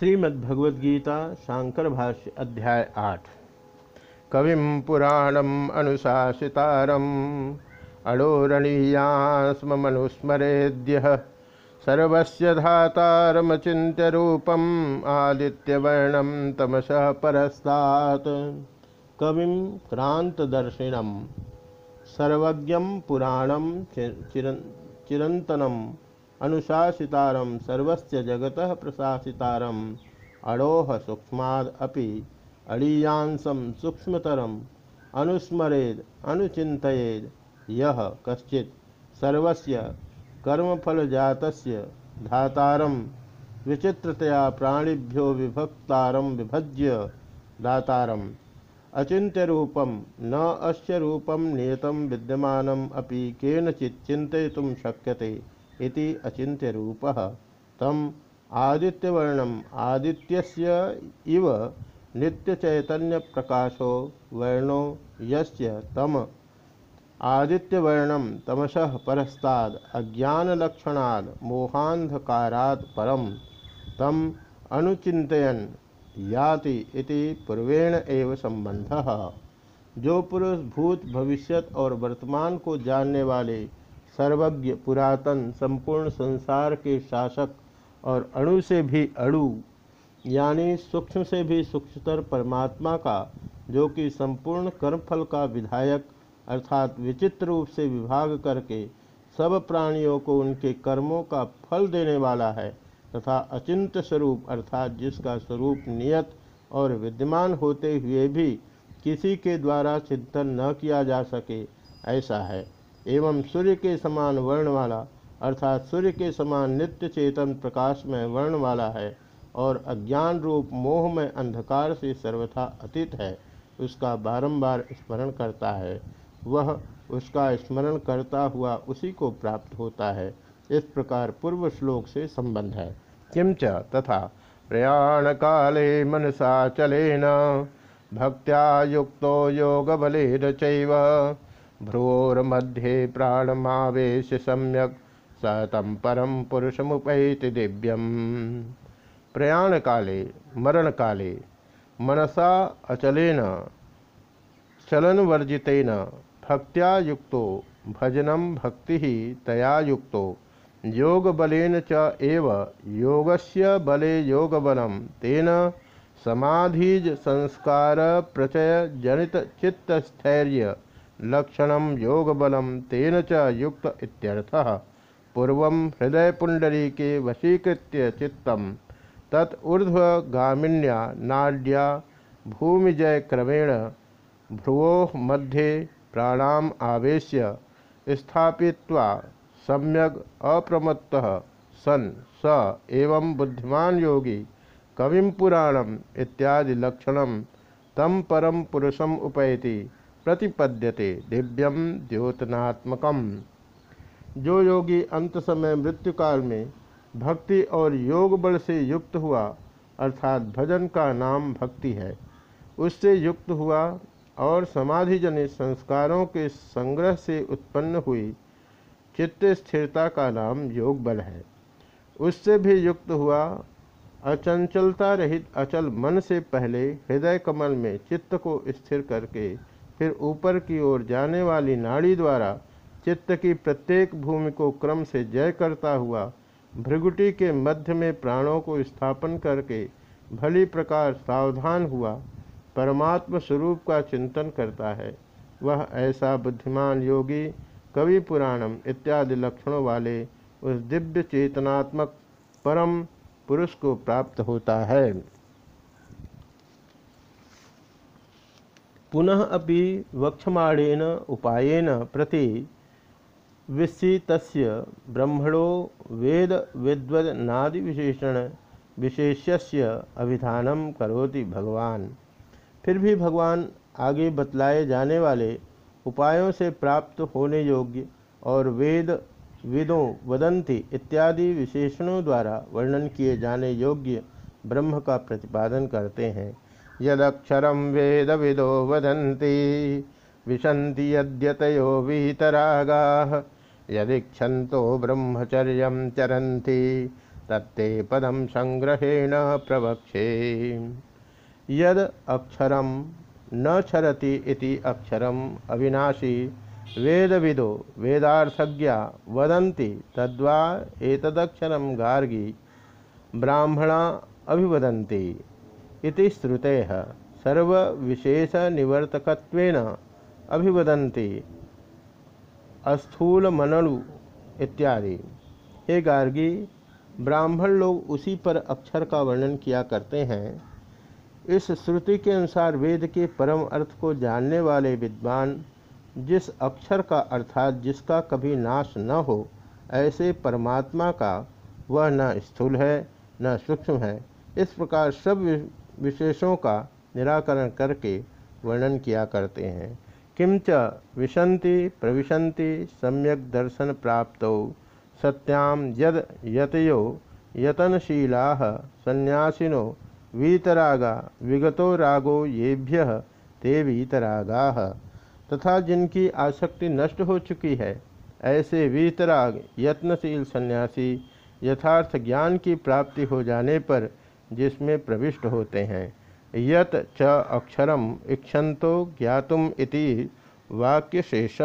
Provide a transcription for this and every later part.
श्रीमद्भगवद्गीता, शांकर भाष्य, अध्याय आठ। कविं पुराणम् अनुशासितारम् अणोरणीयास्म मनुस्मरेद्यः सर्वस्य धातारमचिन्त्य रूपम् आदित्यवर्णं तमसः परस्तात्। कविं क्रान्तदर्शिनं सर्वज्ञं पुराणं चिर चिरन्तनम् अनुशासितारं सर्वस्य जगतः प्रशासितारम् अड़ोह सूक्ष्माद अपि अड़ीयांसम सूक्ष्मतरम, अनुस्मरेद अनुचिंतयेद यह कश्चित सर्वस्य कर्मफलजातस्य धातारम विचित्रतया प्राणिभ्यो विभक्तारम विभज्य दातारम अचिंत्य न अस्य रूपम नियतम विद्यमानम अपि केनचित् चिंतयितुं शक्यते। इति अचिंत्य रूप तम आदित्यवर्णम आदित्यस्य इव नित्यचैतन्य प्रकाशो वर्णो यस्य तम आदित्यवर्णम तमसः परस्ताद अज्ञानलक्षणाद मोहांधकारात् परम तम अनुचिंतयन याति इति पूर्वेण एव संबंधः जो पुरुष भूत भविष्यत और वर्तमान को जानने वाले सर्वज्ञ पुरातन संपूर्ण संसार के शासक और अणु से भी अणु, यानी सूक्ष्म से भी सूक्ष्मतर परमात्मा का, जो कि संपूर्ण कर्मफल का विधायक, अर्थात विचित्र रूप से विभाग करके सब प्राणियों को उनके कर्मों का फल देने वाला है, तथा अचिंत स्वरूप, अर्थात जिसका स्वरूप नियत और विद्यमान होते हुए भी किसी के द्वारा चिंतन न किया जा सके, ऐसा है। एवं सूर्य के समान वर्ण वाला, अर्थात सूर्य के समान नित्य चेतन प्रकाश में वर्ण वाला है और अज्ञान रूप मोह में अंधकार से सर्वथा अतीत है, उसका बारंबार स्मरण करता है। वह उसका स्मरण करता हुआ उसी को प्राप्त होता है। इस प्रकार पूर्व श्लोक से संबंध है। किंच तथा प्रयाण काले मनसा चलेन, भक्त्या युक्तो योग चैव। भ्रुवोर्मध्ये प्राणमावेश सम्यक सतम परम पुरुषमुपैति दिव्यम। प्रयाण काले मरण काले मनसा अचलेन चलन वर्जितेन भक्त्या भजनम भक्ति ही तया युक्तो योग बलेन च एव, योगस्य बले योग तेन समाधिज संस्कार प्रचय जनित चित्त स्थैर्य लक्षण योगबलम तेन च युक्त इत्यर्थः। पूर्व हृदय के वशीकृत चित्त तत्ऊर्ध्वगामिन्या नाड्या भूमिजय क्रमेण भ्रुवो मध्ये प्राणाम आवेश्य स्थापित्वा सम्यक अप्रमत्तः सन स एवं बुद्धिमान योगी कविम पुराणम इत्यादि लक्षण तम परम पुरुषम उपैति। प्रतिपद्यते दिव्यम द्योतनात्मकम जो योगी अंत समय मृत्यु काल में भक्ति और योग बल से युक्त हुआ, अर्थात भजन का नाम भक्ति है, उससे युक्त हुआ और समाधि जनित संस्कारों के संग्रह से उत्पन्न हुई चित्त स्थिरता का नाम योग बल है। उससे भी युक्त हुआ अचंचलता रहित अचल मन से पहले हृदय कमल में चित्त को स्थिर करके फिर ऊपर की ओर जाने वाली नाड़ी द्वारा चित्त की प्रत्येक भूमि को क्रम से जय करता हुआ भृगुटी के मध्य में प्राणों को स्थापन करके भली प्रकार सावधान हुआ, परमात्म स्वरूप का चिंतन करता है। वह ऐसा बुद्धिमान योगी, कवि पुराणम इत्यादि लक्षणों वाले उस दिव्य चेतनात्मक परम पुरुष को प्राप्त होता है। पुनः अभी वक्षमाणेन उपायन प्रति विस्सित ब्रह्मणो वेद विद्वनादि विशेषण विशेष्य अभिधान करोति भगवान। फिर भी भगवान आगे बतलाए जाने वाले उपायों से प्राप्त होने योग्य और वेद विदों वदंती इत्यादि विशेषणों द्वारा वर्णन किए जाने योग्य ब्रह्म का प्रतिपादन करते हैं। यदक्षर वेद विदो वदन्ति, विशन्ति यद्यतयो वीतरागाः, यदीक्षन्तो ब्रह्मचर्य चरन्ति, तत्ते पदम संग्रहेण प्रवक्षे। यद अक्षरम न इति अक्षरम अविनाशी, वेदविदो, वेदार्थज्ञा वदन्ति, तद्वा एतदक्षरम गार्गी, ब्राह्मणा अभिवदन्ति। इति श्रुतेः। सर्वविशेषनिवर्तकत्वेन अभिवदन्ति। स्थूलमनलु इत्यादि। हे गार्गी, ब्राह्मण लोग उसी पर अक्षर का वर्णन किया करते हैं। इस श्रुति के अनुसार वेद के परम अर्थ को जानने वाले विद्वान, जिस अक्षर का अर्थात जिसका कभी नाश न हो, ऐसे परमात्मा का, वह न स्थूल है, न सूक्ष्म है। इस प्रकार सब विशेषों का निराकरण करके वर्णन किया करते हैं। किंच विशंति प्रविशंति सम्यक दर्शन प्राप्त सत्याम यद यतयो यतनशीला संन्यासिनो वीतरागा विगतो रागो येभ्य ते वीतरागा। तथा जिनकी आसक्ति नष्ट हो चुकी है, ऐसे वीतराग यत्नशील सन्यासी यथार्थ ज्ञान की प्राप्ति हो जाने पर जिसमें प्रविष्ट होते हैं। यत च अक्षरम इक्षंतो ज्ञातुम इति वाक्यशेष।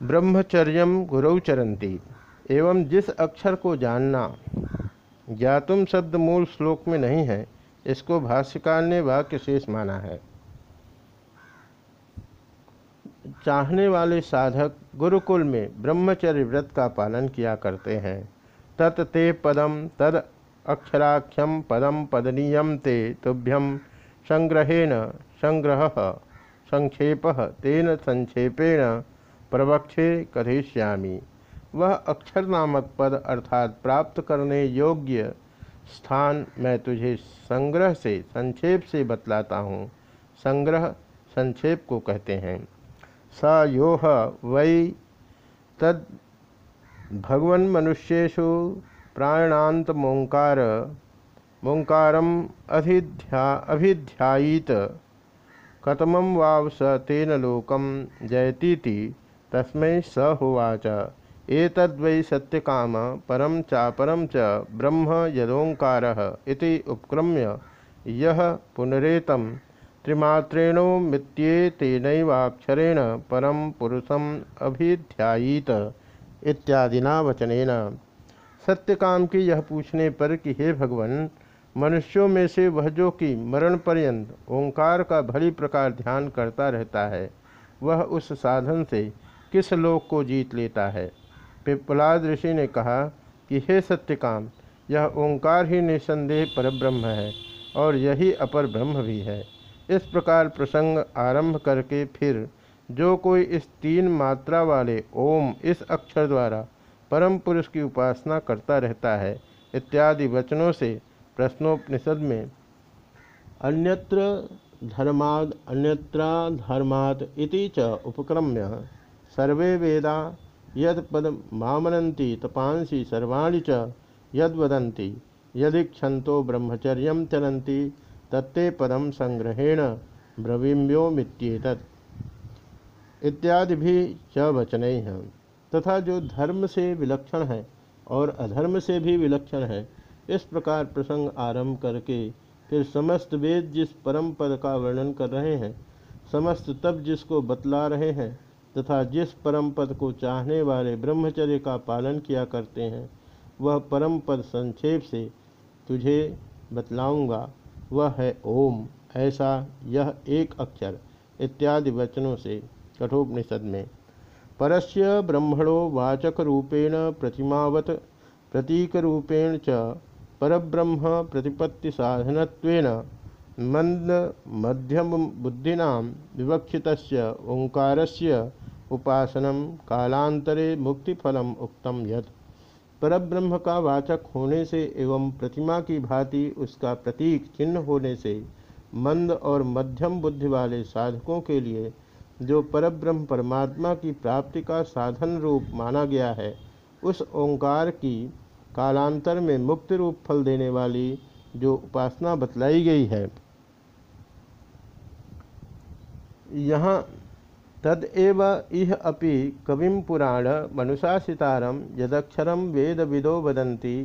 ब्रह्मचर्य गुरु चरंती एवं जिस अक्षर को जानना ज्ञातुम शब्द मूल श्लोक में नहीं है, इसको भाष्यकार ने वाक्य शेष माना है। चाहने वाले साधक गुरुकुल में ब्रह्मचर्य व्रत का पालन किया करते हैं। तत् ते पदम तद अक्षराख्यम पदम पदनीयम ते तुभ्यम संग्रहेण संग्रह संक्षेप तेन संक्षेपेण प्रवक्षे कथिष्यामी वह अक्षर नामक पद अर्थात प्राप्त करने योग्य स्थान मैं तुझे संग्रह से, संक्षेप से बतलाता हूँ। संग्रह, संक्षेप को कहते हैं। स यो वै तद भगवन मनुष्येषु प्राणांत मोंकार, मोंकारम अधिध्या अभिध्यायीत। कतम वाव स तेन लोकम जयतीति, तस्मै स होवाच एतद्वै सत्यकाम परम चापरम च ब्रह्म यदोंकारः उपक्रम्य यह पुनरेतम त्रिमात्रेणो मित्येतेनैवाक्षरेण परम पुरुषम अभिध्यायीत इत्यादिना वचनेन। सत्यकाम की यह पूछने पर कि हे भगवान, मनुष्यों में से वह जो कि मरण पर्यंत ओंकार का भली प्रकार ध्यान करता रहता है, वह उस साधन से किस लोक को जीत लेता है? पिपलाद ऋषि ने कहा कि हे सत्यकाम, यह ओंकार ही निसंदेह परब्रह्म है और यही अपर ब्रह्म भी है। इस प्रकार प्रसंग आरंभ करके फिर जो कोई इस तीन मात्रा वाले ओम इस अक्षर द्वारा परम पुरुष की उपासना करता रहता है, इत्यादि वचनों से प्रश्नोपनिषद में अन्यत्र धर्माद, अन्यत्रा धर्माद इति च उपक्रम्य। सर्वे वेदा यद पद मामनती तपांसी सर्वाणी च यद वदन्ति। यदि क्षंतो ब्रह्मचर्य चरन्ति तत्ते पदम संग्रहेण ब्रवीम्योमित्येत इत्यादि भी च वचन। हैं तथा जो धर्म से विलक्षण है और अधर्म से भी विलक्षण है, इस प्रकार प्रसंग आरंभ करके फिर समस्त वेद जिस परम पद का वर्णन कर रहे हैं, समस्त तब जिसको बतला रहे हैं, तथा जिस परम पद को चाहने वाले ब्रह्मचर्य का पालन किया करते हैं, वह परम पद संक्षेप से तुझे बतलाऊँगा। वह है ओम, ऐसा यह एक अक्षर, इत्यादि वचनों से कठोपनिषद में। परस्य ब्रह्मणो वाचक रूपेण प्रतिमावत प्रतीक रूपेण च परब्रह्म प्रतिपत्ति साधनत्वेन मंद मध्यम बुद्धिना विवक्षित ओंकारस्य उपासनम कालांतरे मुक्तिफलम उक्तम यत् परब्रह्म का वाचक होने से एवं प्रतिमा की भांति उसका प्रतीक चिन्ह होने से मंद और मध्यम बुद्धि वाले साधकों के लिए जो परब्रह्म परमात्मा की प्राप्ति का साधन रूप माना गया है, उस ओंकार की कालांतर में मुक्त रूप फल देने वाली जो उपासना बतलाई गई है। यहाँ तदव इह अपि कविं पुराण मनुषासितारं यदक्षरं वेदविदो वदन्ति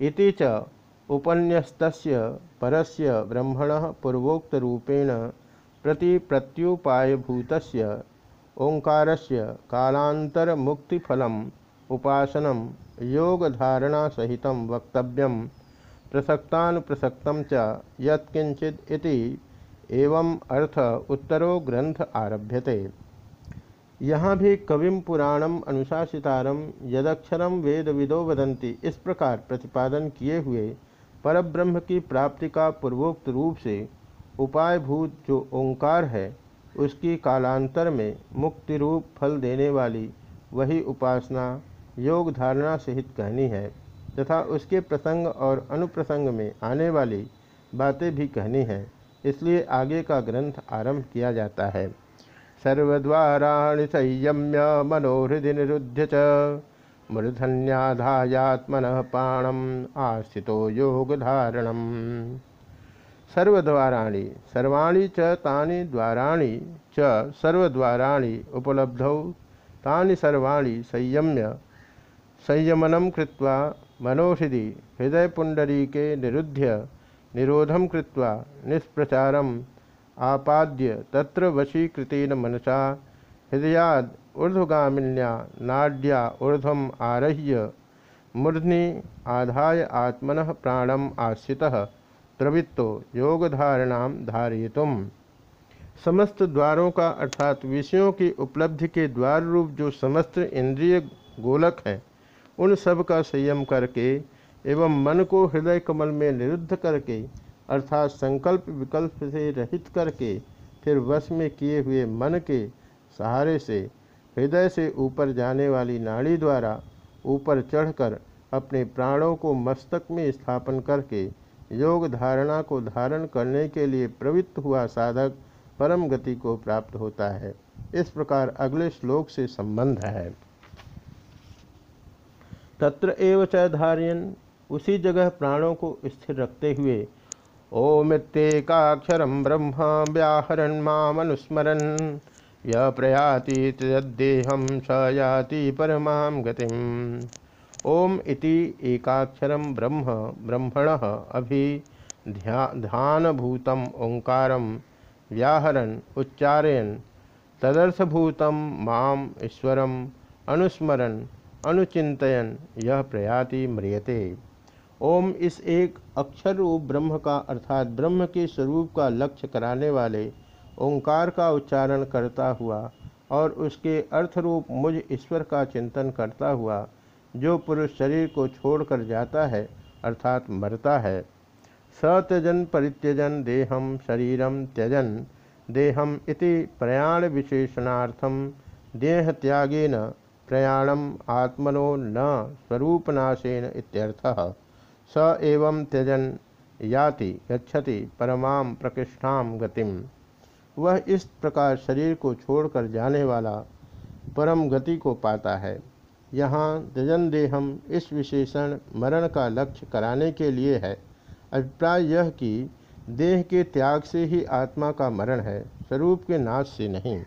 इति च उपन्यस्तस्य परस्य ब्रह्मणः पूर्वोक्तरूपेण प्रतिप्रत्युपायभूतस्य ओङ्कारस्य कालान्तरमुक्तिफलम् उपासनं योगधारणासहितं वक्तव्यं प्रसक्तानुप्रसक्तं च एवं अर्थ उत्तरो ग्रंथ आरभ्यते। यहाँ भी कविम पुराणम अनुशासितारम यदक्षरम वेद विदो वदंती इस प्रकार प्रतिपादन किए हुए परब्रह्म की प्राप्ति का पूर्वोक्त रूप से उपायभूत जो ओंकार है, उसकी कालांतर में मुक्ति रूप फल देने वाली वही उपासना योग धारणा सहित कहनी है, तथा उसके प्रसंग और अनुप्रसंग में आने वाली बातें भी कहनी है। इसलिए आगे का ग्रंथ आरंभ किया जाता है। सर्वद्वाराणि संयम्य मनोहृदि निरुद्ध च मूर्धन्याधायात्मन पाणम आस्थितो योगधारणम सर्वद्वाराणि, सर्वाणी च तानि द्वाराणि च सर्वद्वाराणि उपलब्धौ। तानि सर्वाणि संयम्य, संयमनं कृत्वा मनोहृदि हृदयपुण्डरीके निरुध्य निरोधं कृत्वा निष्प्रचारम् आपाद्य, तत्र वशीकृतेन मनसा, हृदयाद ऊर्ध्वगामिन्या नाड्या ऊर्ध्वम आरह्य, मूर्धनि आधाय आत्मन प्राणम आश्रितः। प्रवृत्तो योगधारणाम धारयितुम। समस्त द्वारों का अर्थात विषयों की उपलब्धि के द्वार रूप जो समस्त इंद्रिय गोलक हैं, उन सब का संयम करके एवं मन को हृदय कमल में निरुद्ध करके अर्थात संकल्प विकल्प से रहित करके फिर वश में किए हुए मन के सहारे से, हृदय से ऊपर जाने वाली नाड़ी द्वारा ऊपर चढ़कर अपने प्राणों को मस्तक में स्थापन करके योग धारणा को धारण करने के लिए प्रवृत्त हुआ साधक परम गति को प्राप्त होता है। इस प्रकार अगले श्लोक से संबंध है। तत्र एव च धार्यन, उसी जगह प्राणों को स्थिर रखते हुए ओमित्येकाक्षरं ब्रह्म व्याहरन् मामनुस्मरन्, य प्रयाति तद्देहं स याति परमां गतिम्। ओम इति एकाक्षरं ब्रह्म, ब्रह्मणः अभि ध्यानभूतम् ओङ्कारं व्याहरन् उच्चारयन्, तदर्थभूतं माम् ईश्वरम् अनुस्मरण अनुचिन्तयन् यह प्रयाति म्रियते। ओम इस एक अक्षर रूप ब्रह्म का, अर्थात ब्रह्म के स्वरूप का लक्ष्य कराने वाले ओंकार का उच्चारण करता हुआ और उसके अर्थरूप मुझ ईश्वर का चिंतन करता हुआ जो पुरुष शरीर को छोड़कर जाता है, अर्थात मरता है, सत्यजन परित्यजन देहम शरीरम त्यजन, देहम इति प्रयाण विशेषणार्थम, देह त्यागेन प्रयाणम आत्मनो न स्वरूपनाशेन इत्यर्थः। स एवं त्यजन याति गच्छति परमाम प्रकृष्ठाम गतिम। वह इस प्रकार शरीर को छोड़कर जाने वाला परम गति को पाता है। यहाँ जजनदेहम इस विशेषण मरण का लक्ष्य कराने के लिए है। अभिप्राय यह कि देह के त्याग से ही आत्मा का मरण है, स्वरूप के नाश से नहीं।